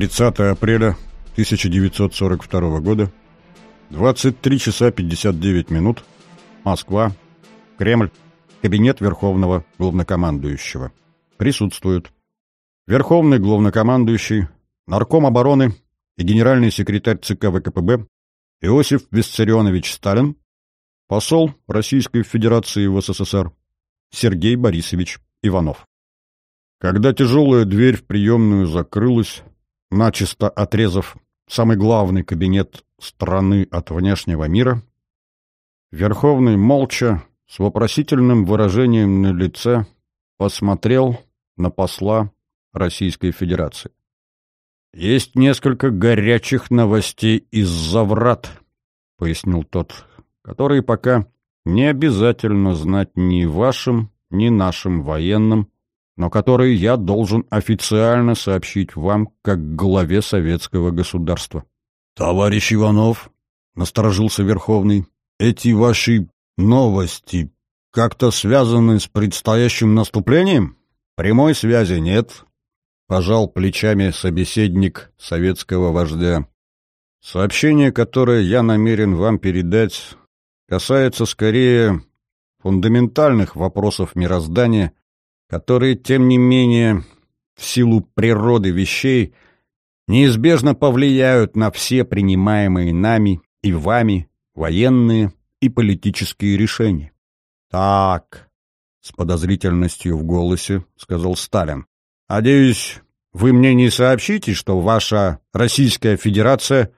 30 апреля 1942 года, 23 часа 59 минут, Москва, Кремль, кабинет Верховного Главнокомандующего. Присутствуют Верховный Главнокомандующий, Нарком обороны и генеральный секретарь ЦК ВКПБ Иосиф Виссарионович Сталин, посол Российской Федерации в СССР Сергей Борисович Иванов. Когда тяжелая дверь в приемную закрылась, начисто отрезав самый главный кабинет страны от внешнего мира, Верховный молча, с вопросительным выражением на лице, посмотрел на посла Российской Федерации. «Есть несколько горячих новостей из-за врат», — пояснил тот, «которые пока не обязательно знать ни вашим, ни нашим военным, но которые я должен официально сообщить вам как главе советского государства. «Товарищ Иванов», — насторожился Верховный, — «эти ваши новости как-то связаны с предстоящим наступлением?» «Прямой связи нет», — пожал плечами собеседник советского вождя. «Сообщение, которое я намерен вам передать, касается скорее фундаментальных вопросов мироздания, которые, тем не менее, в силу природы вещей, неизбежно повлияют на все принимаемые нами и вами военные и политические решения. «Так», — с подозрительностью в голосе сказал Сталин, «надеюсь, вы мне не сообщите, что ваша Российская Федерация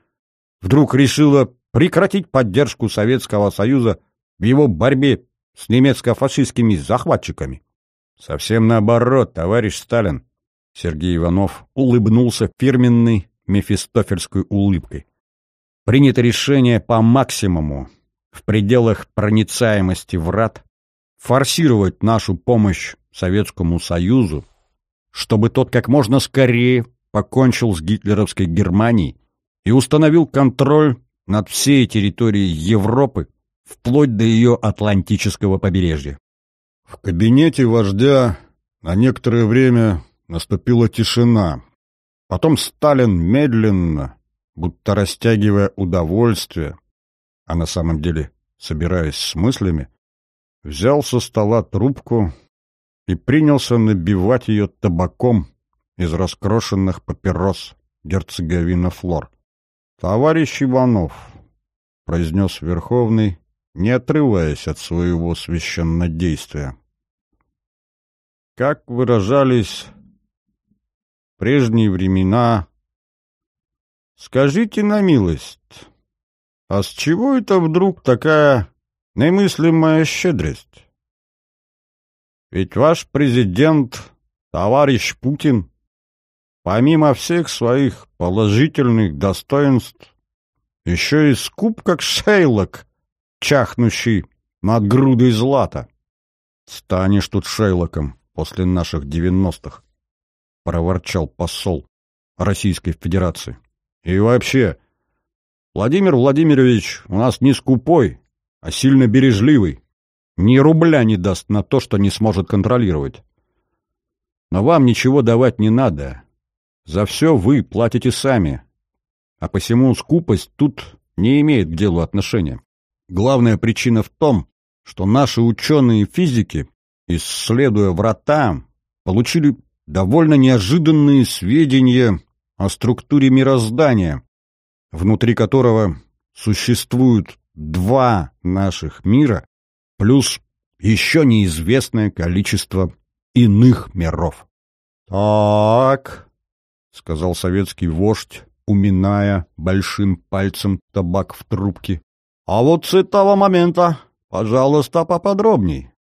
вдруг решила прекратить поддержку Советского Союза в его борьбе с немецко-фашистскими захватчиками?» Совсем наоборот, товарищ Сталин. Сергей Иванов улыбнулся фирменной мефистофельской улыбкой. Принято решение по максимуму, в пределах проницаемости врат, форсировать нашу помощь Советскому Союзу, чтобы тот как можно скорее покончил с гитлеровской Германией и установил контроль над всей территорией Европы вплоть до ее Атлантического побережья. В кабинете вождя на некоторое время наступила тишина. Потом Сталин медленно, будто растягивая удовольствие, а на самом деле собираясь с мыслями, взял со стола трубку и принялся набивать ее табаком из раскрошенных папирос герцоговина Флор. «Товарищ Иванов», — произнес Верховный, не отрываясь от своего священнодействия, как выражались прежние времена. Скажите на милость, а с чего это вдруг такая немыслимая щедрость? Ведь ваш президент, товарищ Путин, помимо всех своих положительных достоинств, еще и скуп, как шейлок, чахнущий над грудой злата. Станешь тут шейлоком, после наших девяностых, — проворчал посол Российской Федерации. И вообще, Владимир Владимирович у нас не скупой, а сильно бережливый. Ни рубля не даст на то, что не сможет контролировать. Но вам ничего давать не надо. За все вы платите сами. А посему скупость тут не имеет к делу отношения. Главная причина в том, что наши ученые физики исследуя врата, получили довольно неожиданные сведения о структуре мироздания, внутри которого существуют два наших мира, плюс еще неизвестное количество иных миров. «Так», — сказал советский вождь, уминая большим пальцем табак в трубке, — «а вот с этого момента, пожалуйста, поподробней.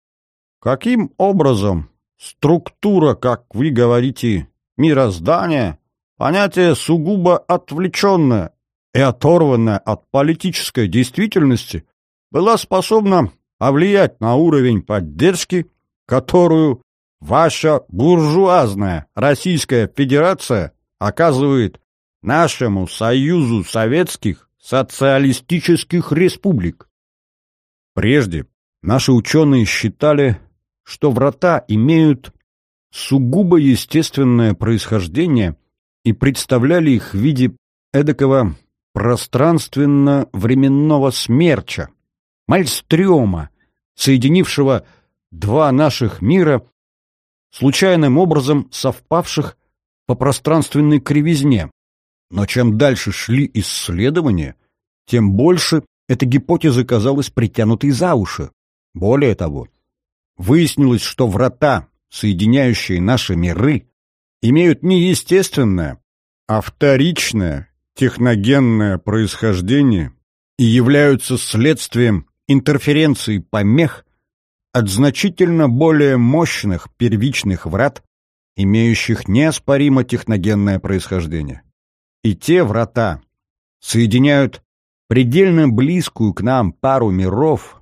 Каким образом структура, как вы говорите, мироздания, понятие сугубо отвлеченное и оторванное от политической действительности, была способна повлиять на уровень поддержки, которую ваша буржуазная Российская Федерация оказывает нашему Союзу Советских Социалистических Республик. Прежде наши ученые считали, что врата имеют сугубо естественное происхождение и представляли их в виде эдакого пространственно-временного смерча, мальстрёма, соединившего два наших мира, случайным образом совпавших по пространственной кривизне. Но чем дальше шли исследования, тем больше эта гипотеза казалась притянутой за уши. Более того, выяснилось, что врата, соединяющие наши миры, имеют не естественное, а вторичное техногенное происхождение и являются следствием интерференции помех от значительно более мощных первичных врат, имеющих неоспоримо техногенное происхождение. И те врата соединяют предельно близкую к нам пару миров,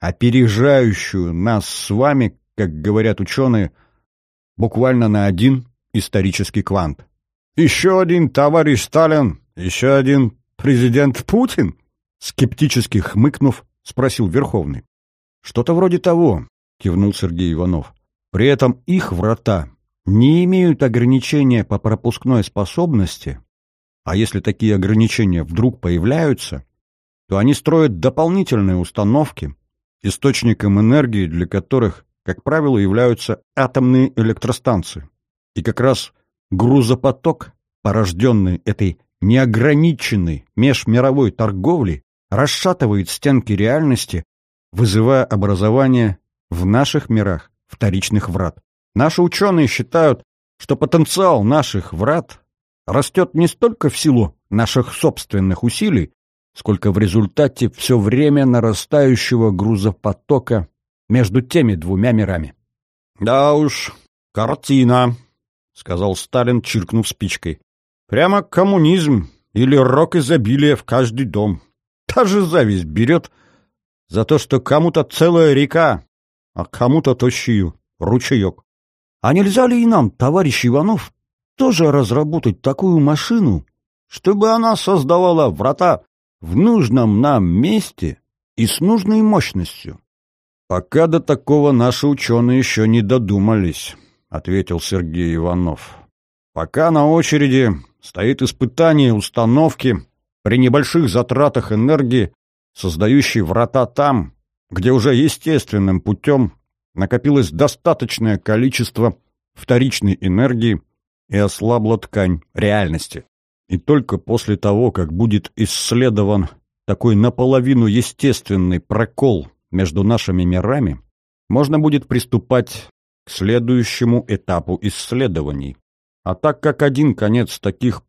опережающую нас с вами, как говорят ученые, буквально на один исторический квант. «Еще один товарищ Сталин, еще один президент Путин?» Скептически хмыкнув, спросил Верховный. «Что-то вроде того», — кивнул Сергей Иванов. «При этом их врата не имеют ограничения по пропускной способности, а если такие ограничения вдруг появляются, то они строят дополнительные установки, источником энергии для которых, как правило, являются атомные электростанции. И как раз грузопоток, порожденный этой неограниченной межмировой торговлей, расшатывает стенки реальности, вызывая образование в наших мирах вторичных врат. Наши ученые считают, что потенциал наших врат растет не столько в силу наших собственных усилий, сколько в результате все время нарастающего грузопотока между теми двумя мирами. «Да уж, картина», — сказал Сталин, чиркнув спичкой. «Прямо коммунизм или рок изобилия в каждый дом. Та же зависть берет за то, что кому-то целая река, а кому-то тощий ручеек. А нельзя ли и нам, товарищ Иванов, тоже разработать такую машину, чтобы она создавала врата в нужном нам месте и с нужной мощностью?» «Пока до такого наши ученые еще не додумались». — ответил Сергей Иванов. «Пока на очереди стоит испытание установки при небольших затратах энергии, создающей врата там, где уже естественным путем накопилось достаточное количество вторичной энергии и ослабла ткань реальности. И только после того, как будет исследован такой наполовину естественный прокол между нашими мирами, можно будет приступать к следующему этапу исследований. А так как один конец таких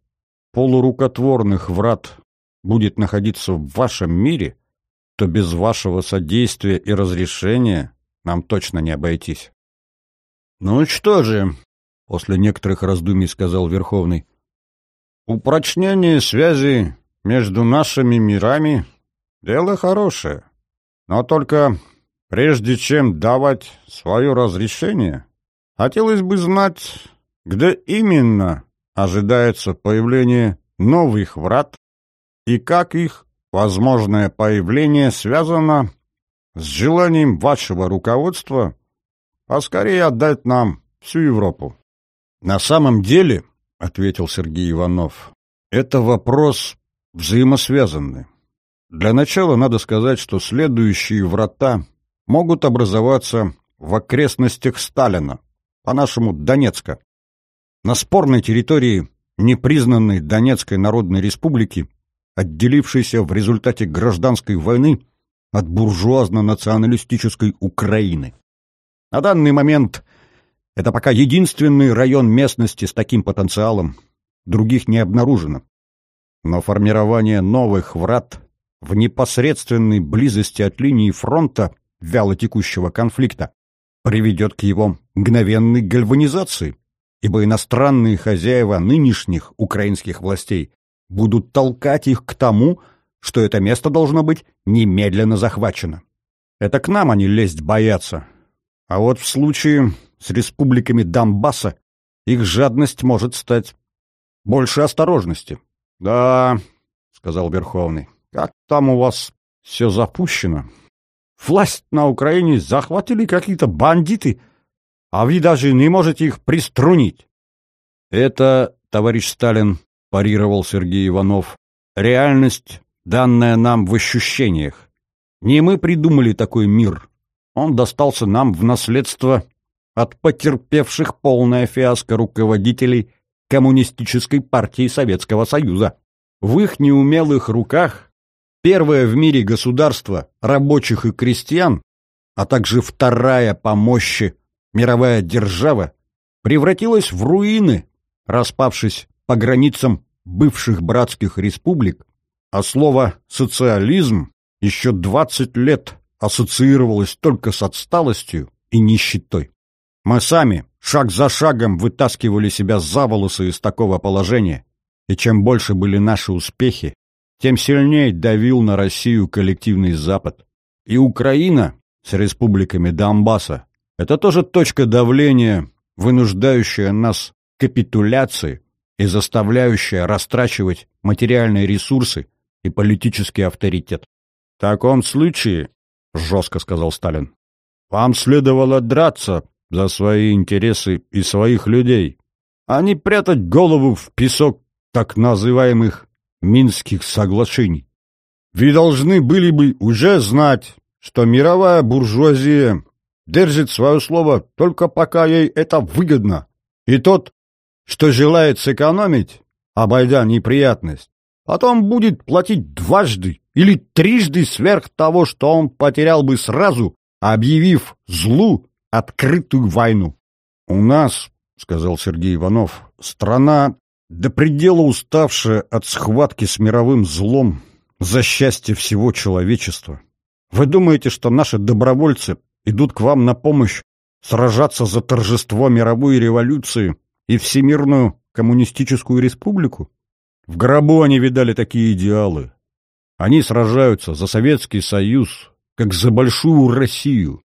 полурукотворных врат будет находиться в вашем мире, то без вашего содействия и разрешения нам точно не обойтись. — Ну что же, — после некоторых раздумий сказал Верховный, — упрочнение связи между нашими мирами — дело хорошее, но только Прежде чем давать свое разрешение, хотелось бы знать, где именно ожидается появление новых врат и как их возможное появление связано с желанием вашего руководства поскорее отдать нам всю Европу. На самом деле, — ответил Сергей Иванов, — это вопрос взаимосвязанный. Для начала надо сказать, что следующие врата могут образоваться в окрестностях Сталина, по-нашему Донецка. На спорной территории непризнанной Донецкой Народной Республики, отделившейся в результате гражданской войны от буржуазно-националистической Украины. На данный момент это пока единственный район местности с таким потенциалом, других не обнаружено. Но формирование новых врат в непосредственной близости от линии фронта – вялотекущего конфликта приведет к его мгновенной гальванизации, ибо иностранные хозяева нынешних украинских властей будут толкать их к тому, что это место должно быть немедленно захвачено. Это к нам они лезть боятся. А вот в случае с республиками Донбасса их жадность может стать больше осторожности. — Да, — сказал Верховный, — как там у вас все запущено, Власть на Украине захватили какие-то бандиты, а вы даже не можете их приструнить. Это, товарищ Сталин, парировал Сергей Иванов. Реальность, данная нам в ощущениях. Не мы придумали такой мир. Он достался нам в наследство от потерпевших полное фиаско руководителей Коммунистической партии Советского Союза. В их неумелых руках первое в мире государство рабочих и крестьян, а также вторая по мощи мировая держава, превратилась в руины, распавшись по границам бывших братских республик, а слово «социализм» еще 20 лет ассоциировалось только с отсталостью и нищетой. Мы сами шаг за шагом вытаскивали себя за волосы из такого положения, и чем больше были наши успехи, тем сильнее давил на Россию коллективный Запад. И Украина с республиками Донбасса – это тоже точка давления, вынуждающая нас капитуляции и заставляющая растрачивать материальные ресурсы и политический авторитет. «В таком случае», — жестко сказал Сталин, — «вам следовало драться за свои интересы и своих людей, а не прятать голову в песок так называемых Минских соглашений. Вы должны были бы уже знать, что мировая буржуазия держит свое слово только пока ей это выгодно, и тот, что желает сэкономить, обойдя неприятность, потом будет платить дважды или трижды сверх того, что он потерял бы сразу, объявив злу открытую войну. — У нас, — сказал Сергей Иванов, — страна до предела уставшая от схватки с мировым злом за счастье всего человечества. Вы думаете, что наши добровольцы идут к вам на помощь сражаться за торжество мировой революции и Всемирную коммунистическую республику? В гробу они видали такие идеалы. Они сражаются за Советский Союз, как за большую Россию,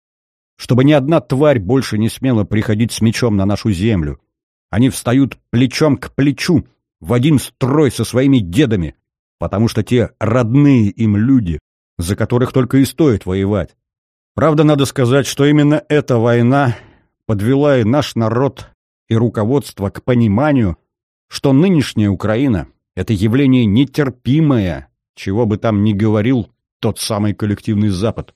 чтобы ни одна тварь больше не смела приходить с мечом на нашу землю. Они встают плечом к плечу в один строй со своими дедами, потому что те родные им люди, за которых только и стоит воевать. Правда, надо сказать, что именно эта война подвела и наш народ, и руководство к пониманию, что нынешняя Украина — это явление нетерпимое, чего бы там ни говорил тот самый коллективный Запад.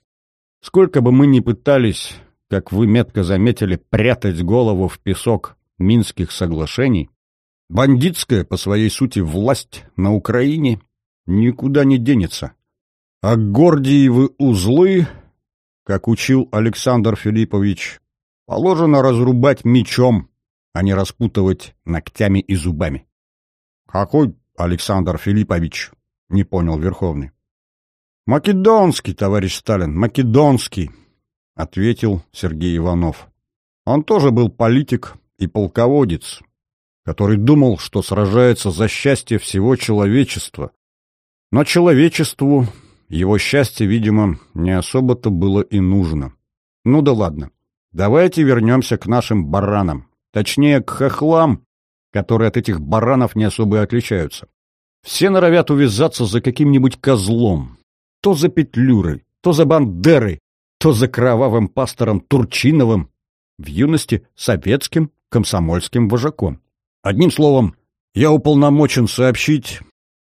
Сколько бы мы ни пытались, как вы метко заметили, прятать голову в песок Минских соглашений, бандитская по своей сути власть на Украине никуда не денется. А Гордиевы узлы, как учил Александр Филиппович, положено разрубать мечом, а не распутывать ногтями и зубами. «Какой Александр Филиппович?» — не понял Верховный. «Македонский, товарищ Сталин, македонский», — ответил Сергей Иванов. Он тоже был политик и полководец, который думал, что сражается за счастье всего человечества. Но человечеству его счастье, видимо, не особо-то было и нужно. Ну да ладно. Давайте вернемся к нашим баранам. Точнее, к хохлам, которые от этих баранов не особо и отличаются. Все норовят увязаться за каким-нибудь козлом, то за Петлюрой, то за Бандерой, то за кровавым пастором Турчиновым, в юности советским комсомольским вожаком. Одним словом, я уполномочен сообщить,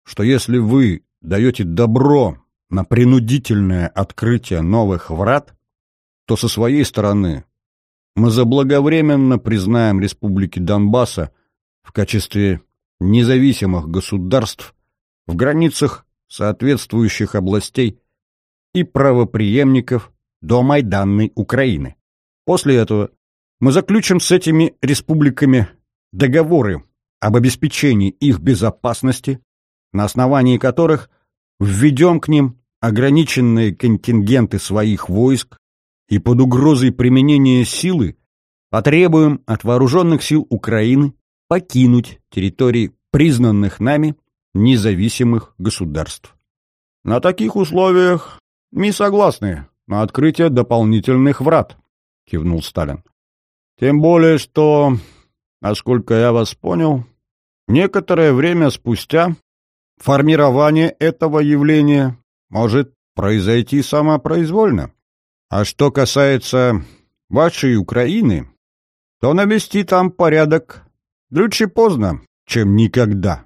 что если вы даете добро на принудительное открытие новых врат, то со своей стороны мы заблаговременно признаем республики Донбасса в качестве независимых государств в границах соответствующих областей и правоприемников до Майданной Украины. После этого мы заключим с этими республиками договоры об обеспечении их безопасности, на основании которых введем к ним ограниченные контингенты своих войск и под угрозой применения силы потребуем от вооруженных сил Украины покинуть территории признанных нами независимых государств. На таких условиях мы согласны на открытие дополнительных врат, кивнул Сталин. Тем более, что, насколько я вас понял, некоторое время спустя формирование этого явления может произойти самопроизвольно. А что касается вашей Украины, то навести там порядок лучше поздно, чем никогда.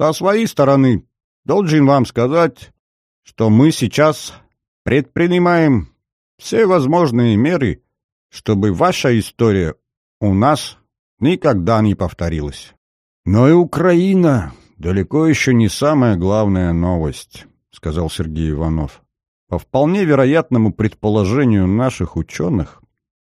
Со своей стороны, должен вам сказать, что мы сейчас предпринимаем все возможные меры, чтобы ваша история у нас никогда не повторилась. Но и Украина далеко еще не самая главная новость, сказал Сергей Иванов. По вполне вероятному предположению наших ученых,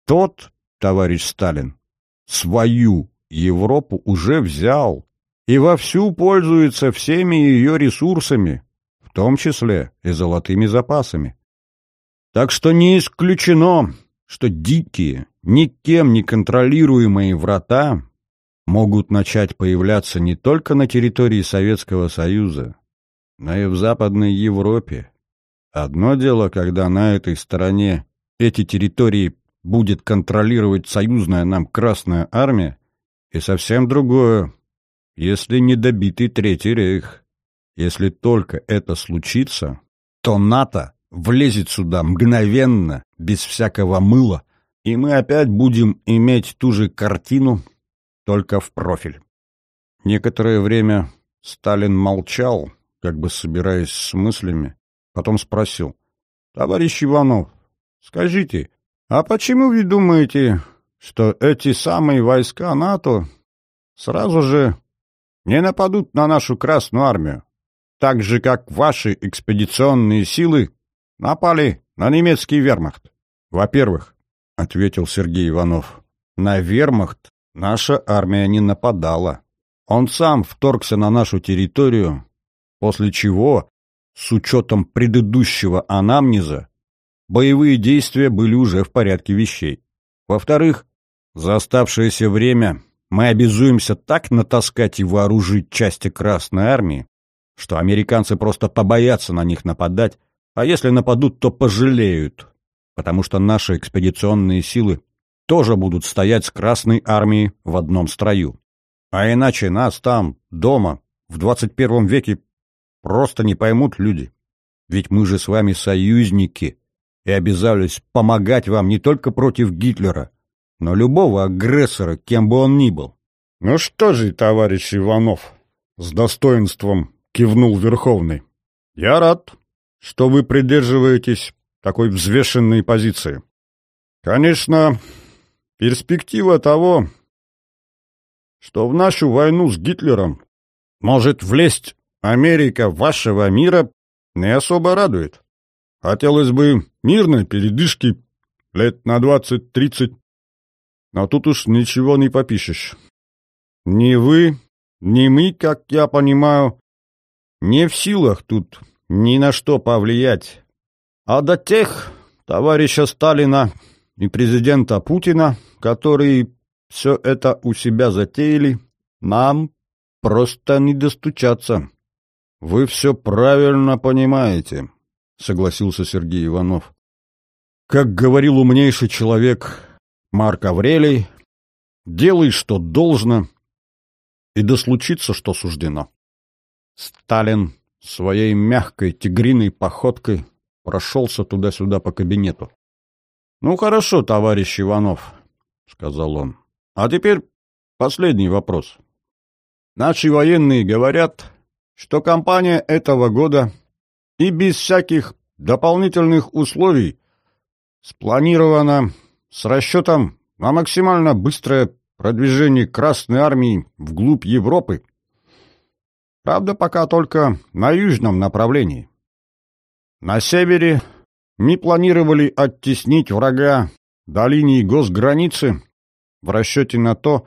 тот, товарищ Сталин, свою Европу уже взял и вовсю пользуется всеми ее ресурсами, в том числе и золотыми запасами. Так что не исключено, что дикие, никем не контролируемые врата могут начать появляться не только на территории Советского Союза, но и в Западной Европе. Одно дело, когда на этой стороне эти территории будет контролировать союзная нам Красная Армия, и совсем другое, если недобитый Третий Рейх. Если только это случится, то НАТО влезет сюда мгновенно, без всякого мыла, и мы опять будем иметь ту же картину, только в профиль. Некоторое время Сталин молчал, как бы собираясь с мыслями, потом спросил. «Товарищ Иванов, скажите, а почему вы думаете, что эти самые войска НАТО сразу же не нападут на нашу Красную Армию, так же, как ваши экспедиционные силы напали на немецкий вермахт? Во-первых, — ответил Сергей Иванов, — на вермахт наша армия не нападала. Он сам вторгся на нашу территорию, после чего, с учетом предыдущего анамнеза, боевые действия были уже в порядке вещей. Во-вторых, за оставшееся время мы обязуемся так натаскать и вооружить части Красной Армии, что американцы просто побоятся на них нападать, а если нападут, то пожалеют, потому что наши экспедиционные силы тоже будут стоять с Красной Армией в одном строю. А иначе нас там, дома, в 21 веке просто не поймут люди. Ведь мы же с вами союзники и обязались помогать вам не только против Гитлера, но любого агрессора, кем бы он ни был. — Ну что же, товарищ Иванов, — с достоинством кивнул Верховный, — я рад, что вы придерживаетесь такой взвешенной позиции. Конечно, перспектива того, что в нашу войну с Гитлером может влезть Америка вашего мира, не особо радует. Хотелось бы мирной передышки лет на двадцать-тридцать, но тут уж ничего не попишешь. Ни вы, ни мы, как я понимаю, не в силах тут ни на что повлиять. А до тех товарища Сталина и президента Путина, которые все это у себя затеяли, нам просто не достучаться. — Вы все правильно понимаете, — согласился Сергей Иванов. — Как говорил умнейший человек Марк Аврелий, делай, что должно, и да случится, что суждено. Сталин своей мягкой тигриной походкой прошелся туда-сюда по кабинету. — Ну, хорошо, товарищ Иванов, — сказал он. — А теперь последний вопрос. Наши военные говорят, что кампания этого года и без всяких дополнительных условий спланирована с расчетом на максимально быстрое продвижение Красной Армии вглубь Европы. Правда, пока только на южном направлении. На севере мы планировали оттеснить врага до линии госграницы в расчете на то,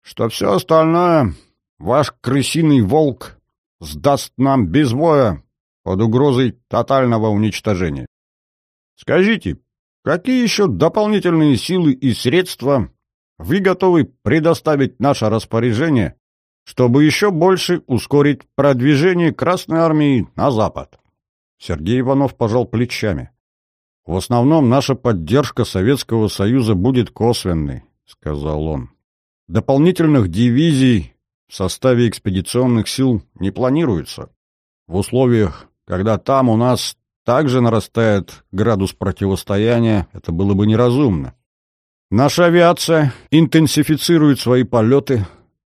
что все остальное ваш крысиный волк сдаст нам без боя под угрозой тотального уничтожения. Скажите, Какие еще дополнительные силы и средства вы готовы предоставить наше распоряжение, чтобы еще больше ускорить продвижение Красной Армии на запад? Сергей Иванов пожал плечами. В основном наша поддержка Советского Союза будет косвенной, сказал он. Дополнительных дивизий в составе экспедиционных сил не планируется. В условиях, когда там у нас также нарастает градус противостояния, это было бы неразумно. Наша авиация интенсифицирует свои полеты,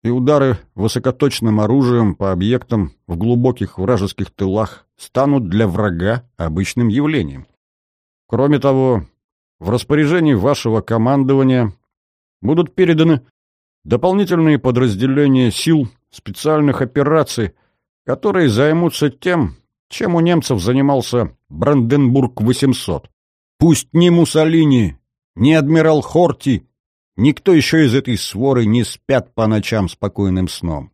и удары высокоточным оружием по объектам в глубоких вражеских тылах станут для врага обычным явлением. Кроме того, в распоряжении вашего командования будут переданы дополнительные подразделения сил специальных операций, которые займутся тем, чем у немцев занимался Бранденбург-800. Пусть ни Муссолини, ни адмирал Хорти, никто еще из этой своры не спят по ночам спокойным сном.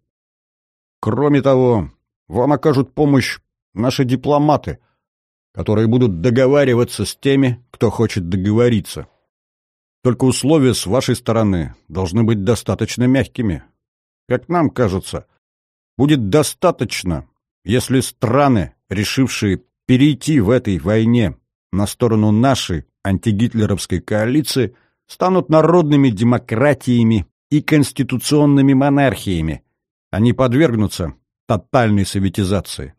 Кроме того, вам окажут помощь наши дипломаты, которые будут договариваться с теми, кто хочет договориться. Только условия с вашей стороны должны быть достаточно мягкими. Как нам кажется, будет достаточно, если страны, решившие перейти в этой войне на сторону нашей антигитлеровской коалиции, станут народными демократиями и конституционными монархиями. Они подвергнутся тотальной советизации.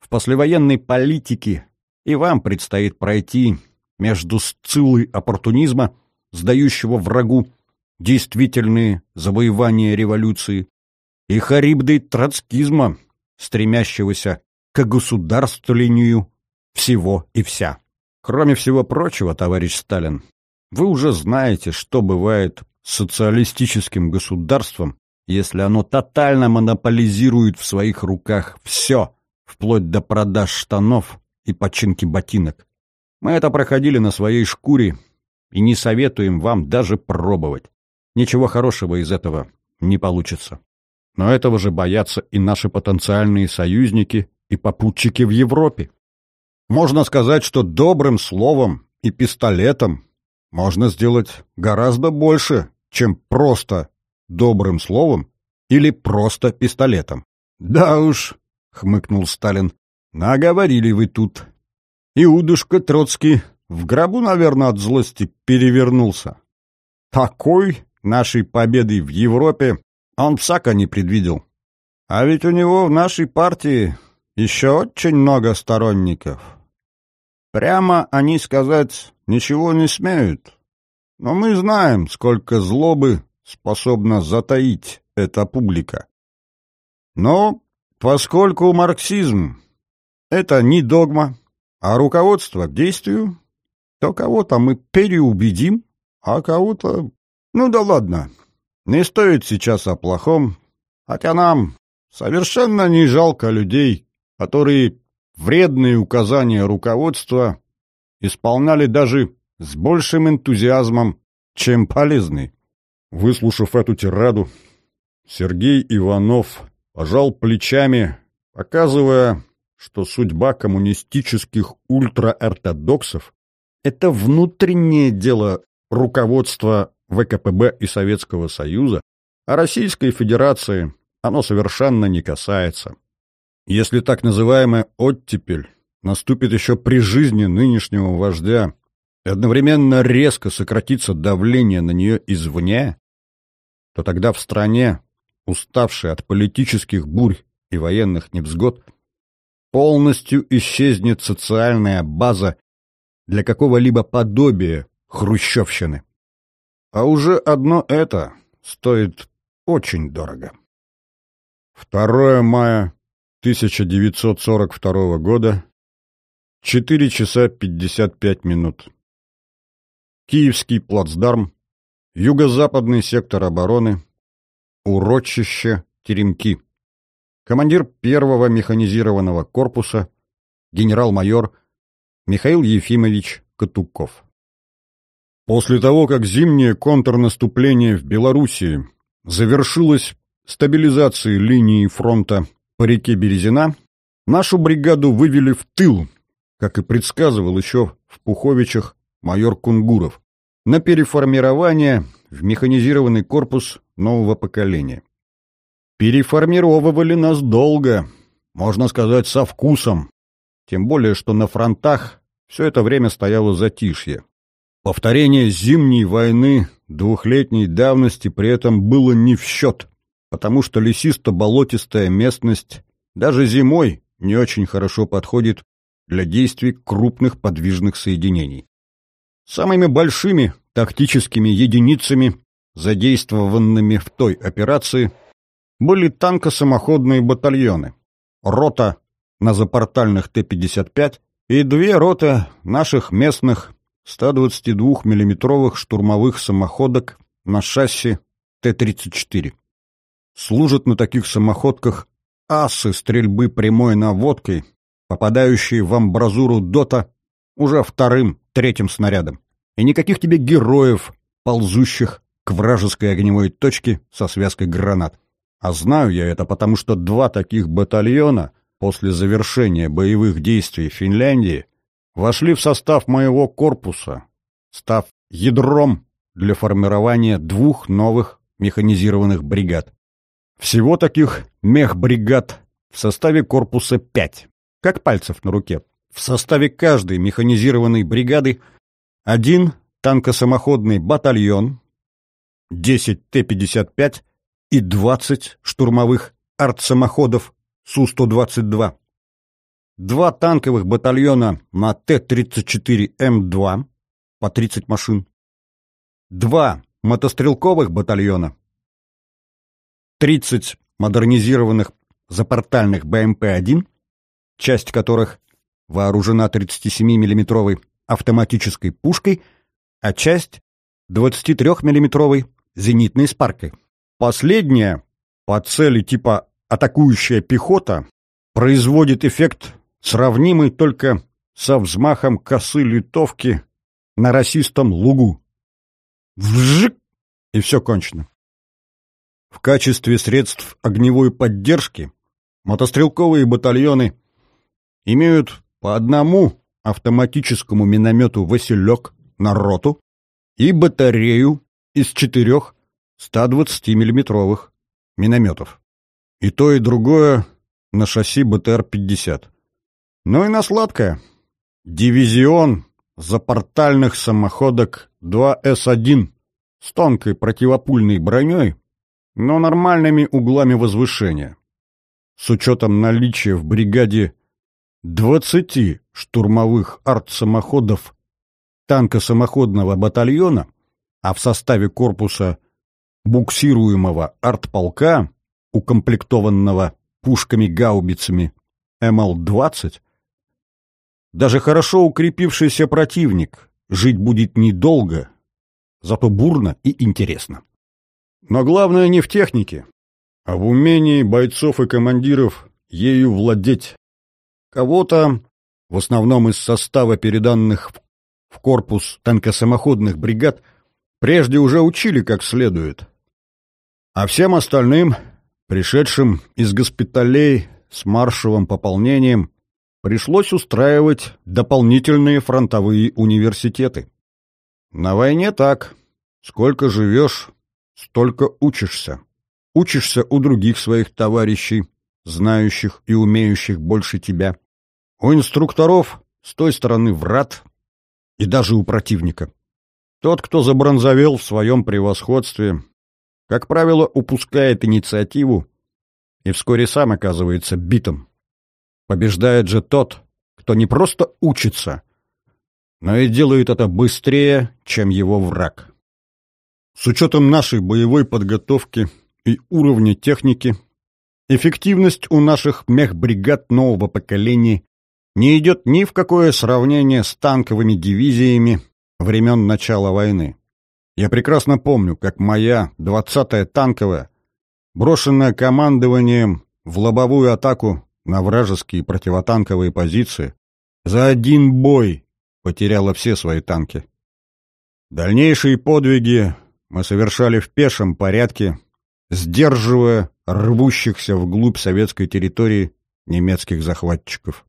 В послевоенной политике и вам предстоит пройти между сциллой оппортунизма, сдающего врагу действительные завоевания революции, и харибдой троцкизма, стремящегося к государствлению всего и вся. Кроме всего прочего, товарищ Сталин, вы уже знаете, что бывает с социалистическим государством, если оно тотально монополизирует в своих руках все, вплоть до продаж штанов и починки ботинок. Мы это проходили на своей шкуре и не советуем вам даже пробовать. Ничего хорошего из этого не получится. Но этого же боятся и наши потенциальные союзники и попутчики в Европе. Можно сказать, что добрым словом и пистолетом можно сделать гораздо больше, чем просто добрым словом или просто пистолетом. «Да уж», — хмыкнул Сталин, — «наговорили вы тут. Иудушка Троцкий в гробу, наверное, от злости перевернулся. Такой нашей победой в Европе он всако не предвидел. А ведь у него в нашей партии еще очень много сторонников. Прямо они сказать ничего не смеют. Но мы знаем, сколько злобы способна затаить эта публика. Но поскольку марксизм — это не догма, а руководство к действию, то кого-то мы переубедим, а кого-то... Ну да ладно, не стоит сейчас о плохом, хотя нам совершенно не жалко людей, которые вредные указания руководства исполняли даже с большим энтузиазмом, чем полезный. Выслушав эту тираду, Сергей Иванов пожал плечами, показывая, что судьба коммунистических ультраортодоксов — это внутреннее дело руководства ВКПБ и Советского Союза, а Российской Федерации оно совершенно не касается. Если так называемая оттепель наступит еще при жизни нынешнего вождя и одновременно резко сократится давление на нее извне, то тогда в стране, уставшей от политических бурь и военных невзгод, полностью исчезнет социальная база для какого-либо подобия хрущевщины. А уже одно это стоит очень дорого. 2 мая 1942 года, 4 часа 55 минут. Киевский плацдарм, юго-западный сектор обороны, урочище Теремки. Командир первого механизированного корпуса, генерал-майор Михаил Ефимович Катуков. После того, как зимнее контрнаступление в Белоруссии завершилось стабилизацией линии фронта по реке Березина, нашу бригаду вывели в тыл, как и предсказывал еще в Пуховичах майор Кунгуров, на переформирование в механизированный корпус нового поколения. Переформировывали нас долго, можно сказать, со вкусом, тем более, что на фронтах все это время стояло затишье. Повторение зимней войны двухлетней давности при этом было не в счет, потому что лесисто-болотистая местность даже зимой не очень хорошо подходит для действий крупных подвижных соединений. Самыми большими тактическими единицами, задействованными в той операции, были танко-самоходные батальоны. Рота на запортальных Т-55 и две роты наших местных 122 миллиметровых штурмовых самоходок на шасси Т-34. Служат на таких самоходках асы стрельбы прямой наводкой, попадающие в амбразуру ДОТа уже вторым, третьим снарядом. И никаких тебе героев, ползущих к вражеской огневой точке со связкой гранат. А знаю я это потому, что два таких батальона после завершения боевых действий в Финляндии вошли в состав моего корпуса, став ядром для формирования двух новых механизированных бригад. Всего таких мехбригад в составе корпуса пять, как пальцев на руке. В составе каждой механизированной бригады один танкосамоходный батальон, 10 Т-55 и 20 штурмовых артсамоходов Су-122. Два танковых батальона на Т-34М2 по 30 машин. Два мотострелковых батальона. 30 модернизированных запортальных БМП-1, часть которых вооружена 37 миллиметровой автоматической пушкой, а часть 23 миллиметровой зенитной спаркой. Последняя, по цели типа атакующая пехота, производит эффект, сравнимый только со взмахом косы литовки на расистом лугу. Вжик! И все кончено. В качестве средств огневой поддержки мотострелковые батальоны имеют по одному автоматическому миномету «Василек» на роту и батарею из четырех 120-миллиметровых минометов. И то, и другое на шасси БТР-50. Ну и на сладкое. Дивизион запортальных самоходок 2С1 с тонкой противопульной броней, но нормальными углами возвышения. С учетом наличия в бригаде 20 штурмовых артсамоходов танкосамоходного батальона, а в составе корпуса буксируемого артполка, укомплектованного пушками-гаубицами МЛ-20, даже хорошо укрепившийся противник жить будет недолго, зато бурно и интересно. Но главное не в технике, а в умении бойцов и командиров ею владеть. Кого-то, в основном из состава переданных в корпус танкосамоходных бригад, прежде уже учили как следует, а всем остальным, пришедшим из госпиталей с маршевым пополнением, пришлось устраивать дополнительные фронтовые университеты. На войне так. Сколько живешь, столько учишься. Учишься у других своих товарищей, знающих и умеющих больше тебя. У инструкторов с той стороны врат и даже у противника. Тот, кто забронзовел в своем превосходстве, как правило, упускает инициативу и вскоре сам оказывается битым. Побеждает же тот, кто не просто учится, но и делает это быстрее, чем его враг. С учетом нашей боевой подготовки и уровня техники, эффективность у наших мехбригад нового поколения не идет ни в какое сравнение с танковыми дивизиями времен начала войны. Я прекрасно помню, как моя, двадцатая танковая, брошенная командованием в лобовую атаку на вражеские противотанковые позиции, за один бой потеряла все свои танки. Дальнейшие подвиги мы совершали в пешем порядке, сдерживая рвущихся вглубь советской территории немецких захватчиков.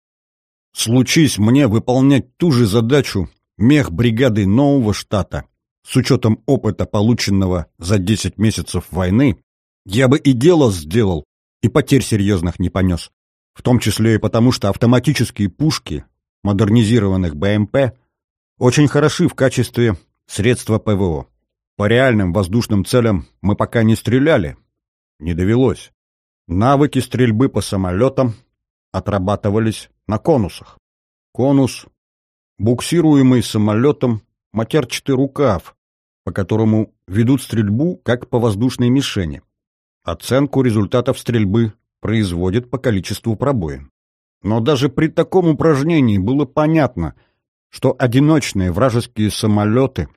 Случись мне выполнять ту же задачу мех бригады нового штата, с учетом опыта, полученного за 10 месяцев войны, я бы и дело сделал, и потерь серьезных не понес. В том числе и потому, что автоматические пушки модернизированных БМП очень хороши в качестве средства ПВО. По реальным воздушным целям мы пока не стреляли. Не довелось. Навыки стрельбы по самолетам отрабатывались на конусах. Конус, буксируемый самолетом матерчатый рукав, по которому ведут стрельбу, как по воздушной мишени. оценку результатов стрельбы производит по количеству пробоин. Но даже при таком упражнении было понятно, что одиночные вражеские самолеты,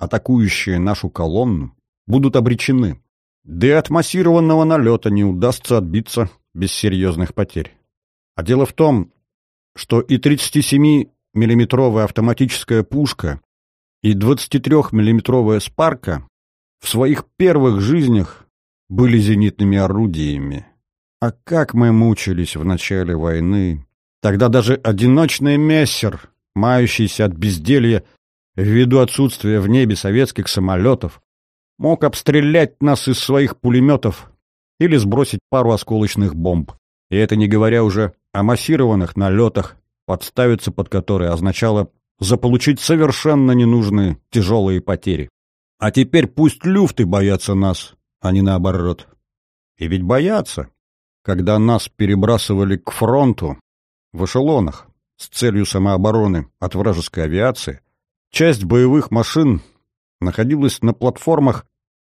атакующие нашу колонну, будут обречены. Да и от массированного налета не удастся отбиться без серьезных потерь. А дело в том, что и 37-миллиметровая автоматическая пушка, и 23-миллиметровая спарка в своих первых жизнях были зенитными орудиями. А как мы мучились в начале войны! Тогда даже одиночный мессер, мающийся от безделья ввиду отсутствия в небе советских самолетов, мог обстрелять нас из своих пулеметов или сбросить пару осколочных бомб. И это не говоря уже о массированных налетах, подставиться под которые означало заполучить совершенно ненужные тяжелые потери. А теперь пусть люфты боятся нас, а не наоборот. И ведь боятся, когда нас перебрасывали к фронту в эшелонах с целью самообороны от вражеской авиации, часть боевых машин находилась на платформах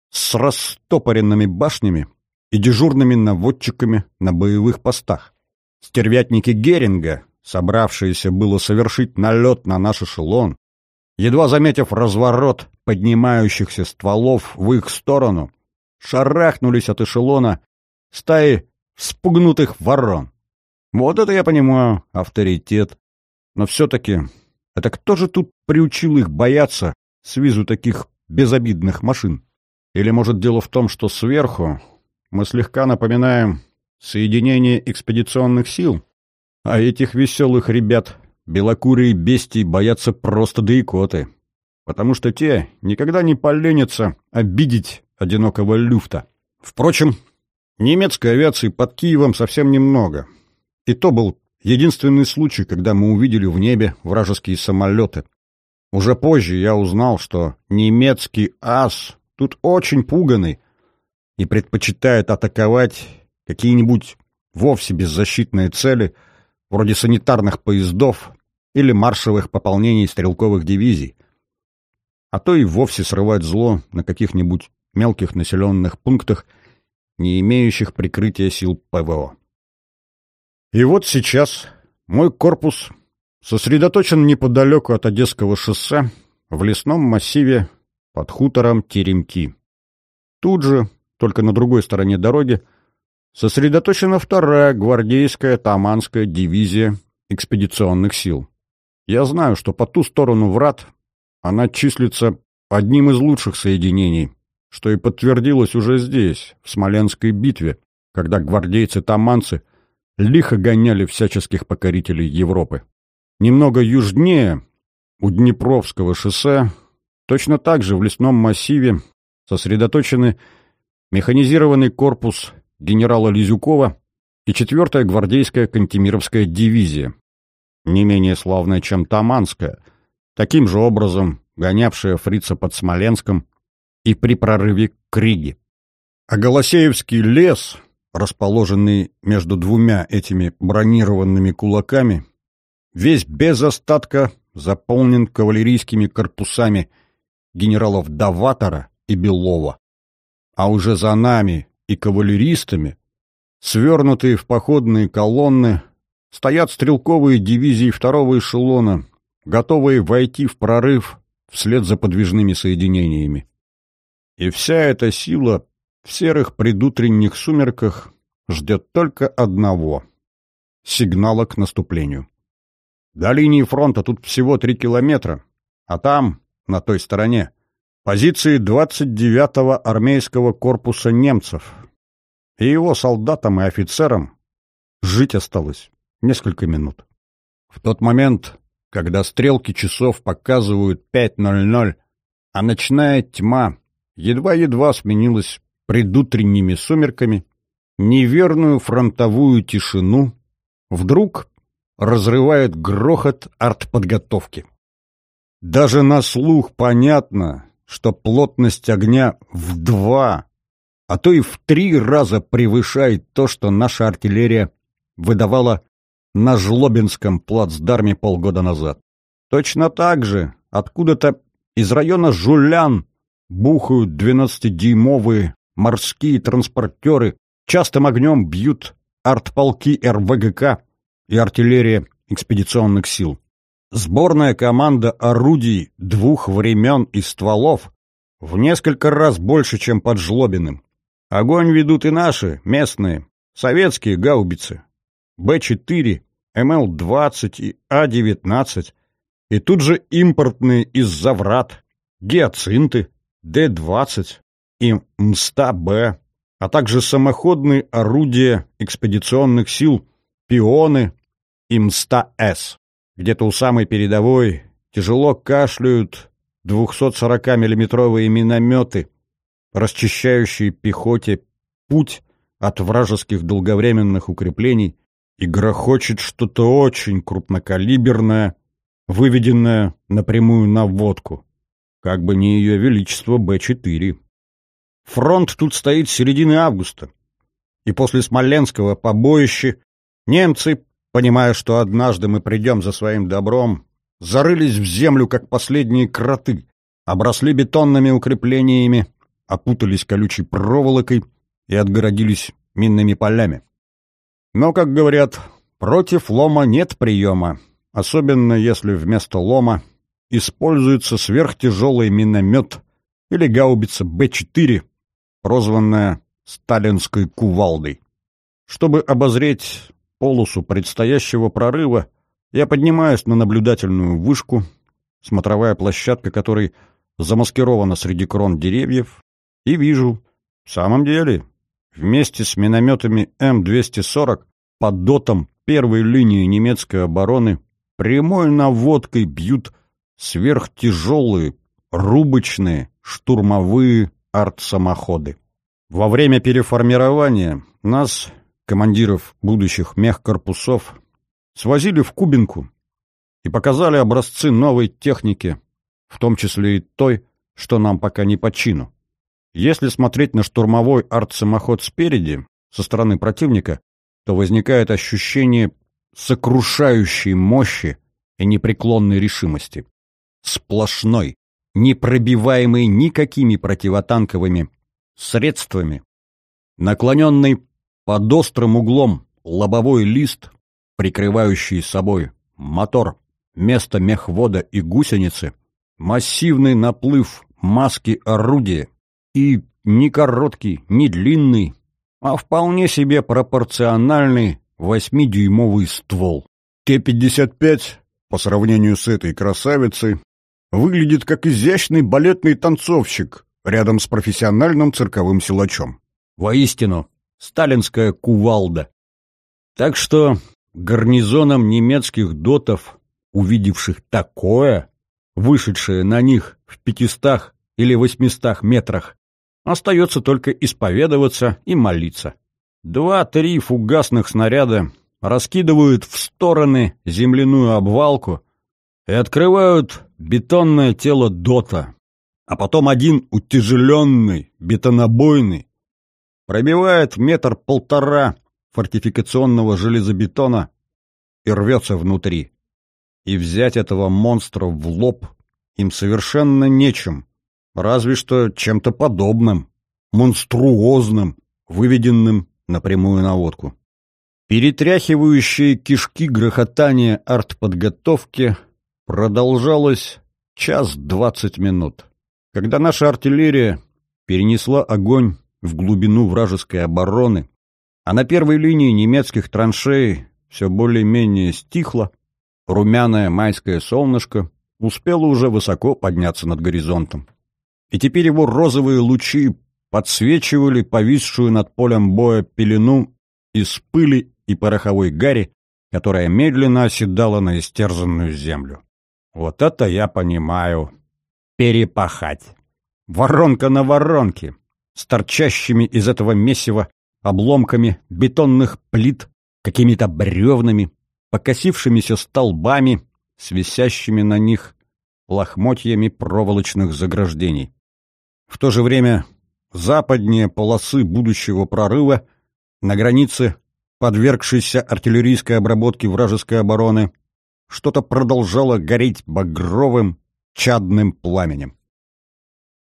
с растопоренными башнями и дежурными наводчиками на боевых постах. Стервятники Геринга, собравшиеся было совершить налет на наш эшелон, едва заметив разворот поднимающихся стволов в их сторону, шарахнулись от эшелона стаи спугнутых ворон. Вот это я понимаю, авторитет. Но все-таки, это кто же тут приучил их бояться с визу таких безобидных машин? Или, может, дело в том, что сверху мы слегка напоминаем соединение экспедиционных сил, а этих веселых ребят белокурые бестии боятся просто до икоты, потому что те никогда не поленятся обидеть одинокого люфта. Впрочем, немецкой авиации под Киевом совсем немного. И то был единственный случай, когда мы увидели в небе вражеские самолеты. Уже позже я узнал, что немецкий ас тут очень пуганный и предпочитает атаковать какие-нибудь вовсе беззащитные цели, вроде санитарных поездов или маршевых пополнений стрелковых дивизий, а то и вовсе срывать зло на каких-нибудь мелких населенных пунктах, не имеющих прикрытия сил ПВО. И вот сейчас мой корпус сосредоточен неподалеку от Одесского шоссе в лесном массиве под хутором Теремки. Тут же, только на другой стороне дороги, сосредоточена вторая гвардейская Таманская дивизия экспедиционных сил. Я знаю, что по ту сторону врат она числится одним из лучших соединений, что и подтвердилось уже здесь, в Смоленской битве, когда гвардейцы-таманцы лихо гоняли всяческих покорителей Европы. Немного южнее, у Днепровского шоссе, точно так же в лесном массиве сосредоточены механизированный корпус генерала Лизюкова и 4-я гвардейская Кантемировская дивизия, не менее славная, чем Таманская, таким же образом гонявшая фрица под Смоленском и при прорыве к Риге. А Голосеевский лес, расположенный между двумя этими бронированными кулаками, весь без остатка заполнен кавалерийскими корпусами генералов Даватора и Белова. А уже за нами и кавалеристами, свернутые в походные колонны, стоят стрелковые дивизии второго эшелона, готовые войти в прорыв вслед за подвижными соединениями. И вся эта сила в серых предутренних сумерках ждет только одного — сигнала к наступлению. До линии фронта тут всего три километра, а там, на той стороне, позиции 29-го армейского корпуса немцев. И его солдатам и офицерам жить осталось несколько минут. В тот момент, когда стрелки часов показывают 5.00, а ночная тьма едва-едва сменилась предутренними сумерками, неверную фронтовую тишину вдруг разрывает грохот артподготовки. Даже на слух понятно, что плотность огня в два, а то и в три раза превышает то, что наша артиллерия выдавала на Жлобинском плацдарме полгода назад. Точно так же откуда-то из района Жулян бухают двенадцатидюймовые морские транспортеры, частым огнем бьют артполки РВГК и артиллерия экспедиционных сил. Сборная команда орудий двух времен и стволов в несколько раз больше, чем под Жлобиным. Огонь ведут и наши, местные, советские гаубицы. Б-4, МЛ-20 и А-19. И тут же импортные из Заврат, гиацинты, Д-20 и МСТА-Б, а также самоходные орудия экспедиционных сил, пионы и МСТА-С. Где-то у самой передовой тяжело кашляют 240 миллиметровые минометы, расчищающие пехоте путь от вражеских долговременных укреплений, и грохочет что-то очень крупнокалиберное, выведенное напрямую на водку, как бы не ее величество Б-4. Фронт тут стоит с середины августа, и после Смоленского побоища немцы, понимая, что однажды мы придем за своим добром, зарылись в землю, как последние кроты, обросли бетонными укреплениями, опутались колючей проволокой и отгородились минными полями. Но, как говорят, против лома нет приема, особенно если вместо лома используется сверхтяжелый миномет или гаубица Б-4, прозванная сталинской кувалдой. Чтобы обозреть полосу предстоящего прорыва, я поднимаюсь на наблюдательную вышку, смотровая площадка которой замаскирована среди крон деревьев, и вижу, в самом деле, вместе с минометами М-240 под дотом первой линии немецкой обороны прямой наводкой бьют сверхтяжелые, рубочные, штурмовые артсамоходы. Во время переформирования нас, командиров будущих мехкорпусов, свозили в Кубинку и показали образцы новой техники, в том числе и той, что нам пока не по чину. Если смотреть на штурмовой артсамоход спереди, со стороны противника, то возникает ощущение сокрушающей мощи и непреклонной решимости. Сплошной, непробиваемый никакими противотанковыми средствами, наклоненный под острым углом лобовой лист, прикрывающий собой мотор, место мехвода и гусеницы, массивный наплыв маски орудия, и не короткий, не длинный, а вполне себе пропорциональный восьмидюймовый ствол. Т-55, по сравнению с этой красавицей, выглядит как изящный балетный танцовщик рядом с профессиональным цирковым силачом. Воистину, сталинская кувалда. Так что гарнизонам немецких дотов, увидевших такое, вышедшее на них в пятистах или восьмистах метрах, Остается только исповедоваться и молиться. Два-три фугасных снаряда раскидывают в стороны земляную обвалку и открывают бетонное тело Дота, а потом один утяжеленный, бетонобойный, пробивает метр-полтора фортификационного железобетона и рвется внутри. И взять этого монстра в лоб им совершенно нечем, разве что чем-то подобным, монструозным, выведенным на прямую наводку. Перетряхивающее кишки грохотание артподготовки продолжалось час двадцать минут. Когда наша артиллерия перенесла огонь в глубину вражеской обороны, а на первой линии немецких траншей все более-менее стихло, румяное майское солнышко успело уже высоко подняться над горизонтом и теперь его розовые лучи подсвечивали повисшую над полем боя пелену из пыли и пороховой гари, которая медленно оседала на истерзанную землю. Вот это я понимаю. Перепахать. Воронка на воронке, с торчащими из этого месива обломками бетонных плит, какими-то бревнами, покосившимися столбами, с висящими на них лохмотьями проволочных заграждений. В то же время западнее полосы будущего прорыва на границе, подвергшейся артиллерийской обработке вражеской обороны, что-то продолжало гореть багровым, чадным пламенем.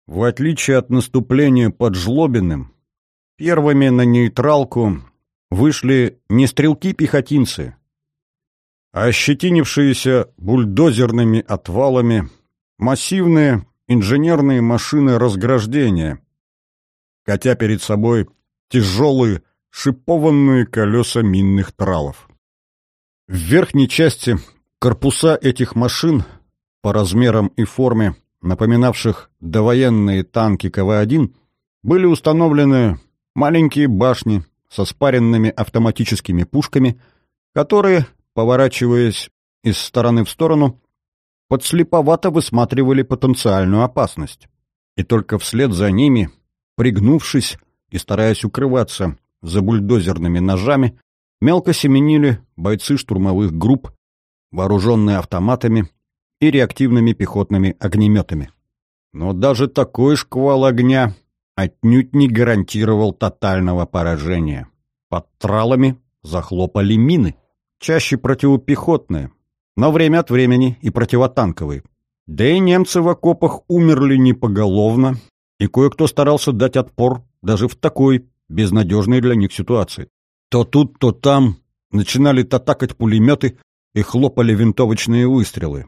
В отличие от наступления под Жлобиным, первыми на нейтралку вышли не стрелки-пехотинцы, а ощетинившиеся бульдозерными отвалами массивные инженерные машины разграждения, катя перед собой тяжелые шипованные колеса минных тралов. В верхней части корпуса этих машин по размерам и форме, напоминавших довоенные танки КВ-1, были установлены маленькие башни со спаренными автоматическими пушками, которые, поворачиваясь из стороны в сторону, подслеповато высматривали потенциальную опасность. И только вслед за ними, пригнувшись и стараясь укрываться за бульдозерными ножами, мелко семенили бойцы штурмовых групп, вооруженные автоматами и реактивными пехотными огнеметами. Но даже такой шквал огня отнюдь не гарантировал тотального поражения. Под тралами захлопали мины, чаще противопехотные, но время от времени и противотанковые. Да и немцы в окопах умерли не поголовно, и кое-кто старался дать отпор даже в такой безнадежной для них ситуации. То тут, то там начинали татакать пулеметы и хлопали винтовочные выстрелы.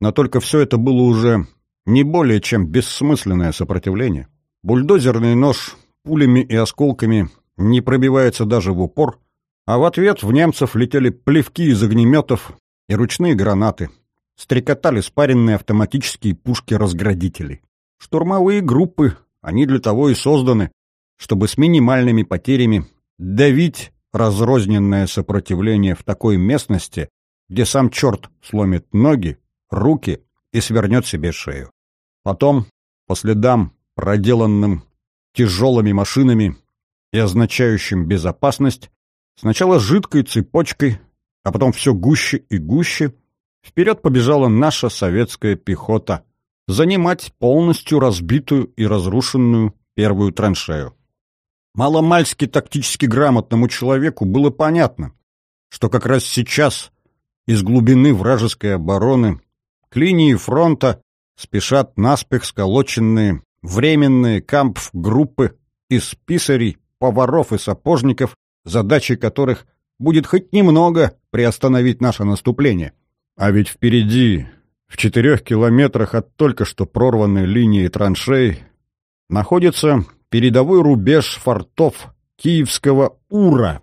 Но только все это было уже не более чем бессмысленное сопротивление. Бульдозерный нож пулями и осколками не пробивается даже в упор, а в ответ в немцев летели плевки из огнеметов и ручные гранаты. Стрекотали спаренные автоматические пушки-разградители. Штурмовые группы, они для того и созданы, чтобы с минимальными потерями давить разрозненное сопротивление в такой местности, где сам черт сломит ноги, руки и свернет себе шею. Потом, по следам, проделанным тяжелыми машинами и означающим безопасность, сначала жидкой цепочкой, а потом все гуще и гуще, вперед побежала наша советская пехота занимать полностью разбитую и разрушенную первую траншею. Маломальски тактически грамотному человеку было понятно, что как раз сейчас из глубины вражеской обороны к линии фронта спешат наспех сколоченные временные кампф-группы из писарей, поваров и сапожников, задачей которых будет хоть немного приостановить наше наступление. А ведь впереди, в четырех километрах от только что прорванной линии траншей, находится передовой рубеж фортов Киевского Ура,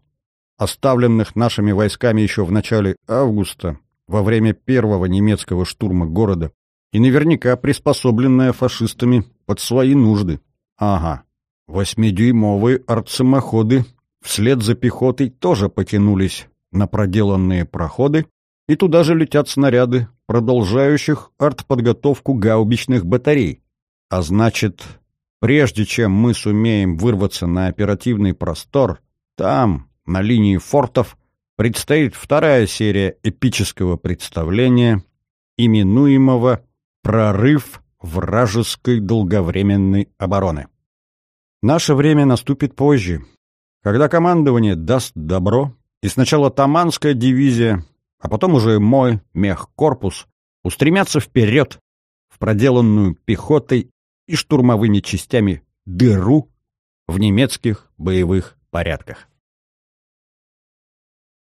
оставленных нашими войсками еще в начале августа, во время первого немецкого штурма города, и наверняка приспособленная фашистами под свои нужды. Ага, восьмидюймовые артсамоходы вслед за пехотой тоже потянулись на проделанные проходы, и туда же летят снаряды, продолжающих артподготовку гаубичных батарей. А значит, Прежде чем мы сумеем вырваться на оперативный простор, там, на линии фортов, предстоит вторая серия эпического представления, именуемого «Прорыв вражеской долговременной обороны». Наше время наступит позже, когда командование даст добро, и сначала Таманская дивизия, а потом уже мой мехкорпус устремятся вперед в проделанную пехотой и штурмовыми частями дыру в немецких боевых порядках.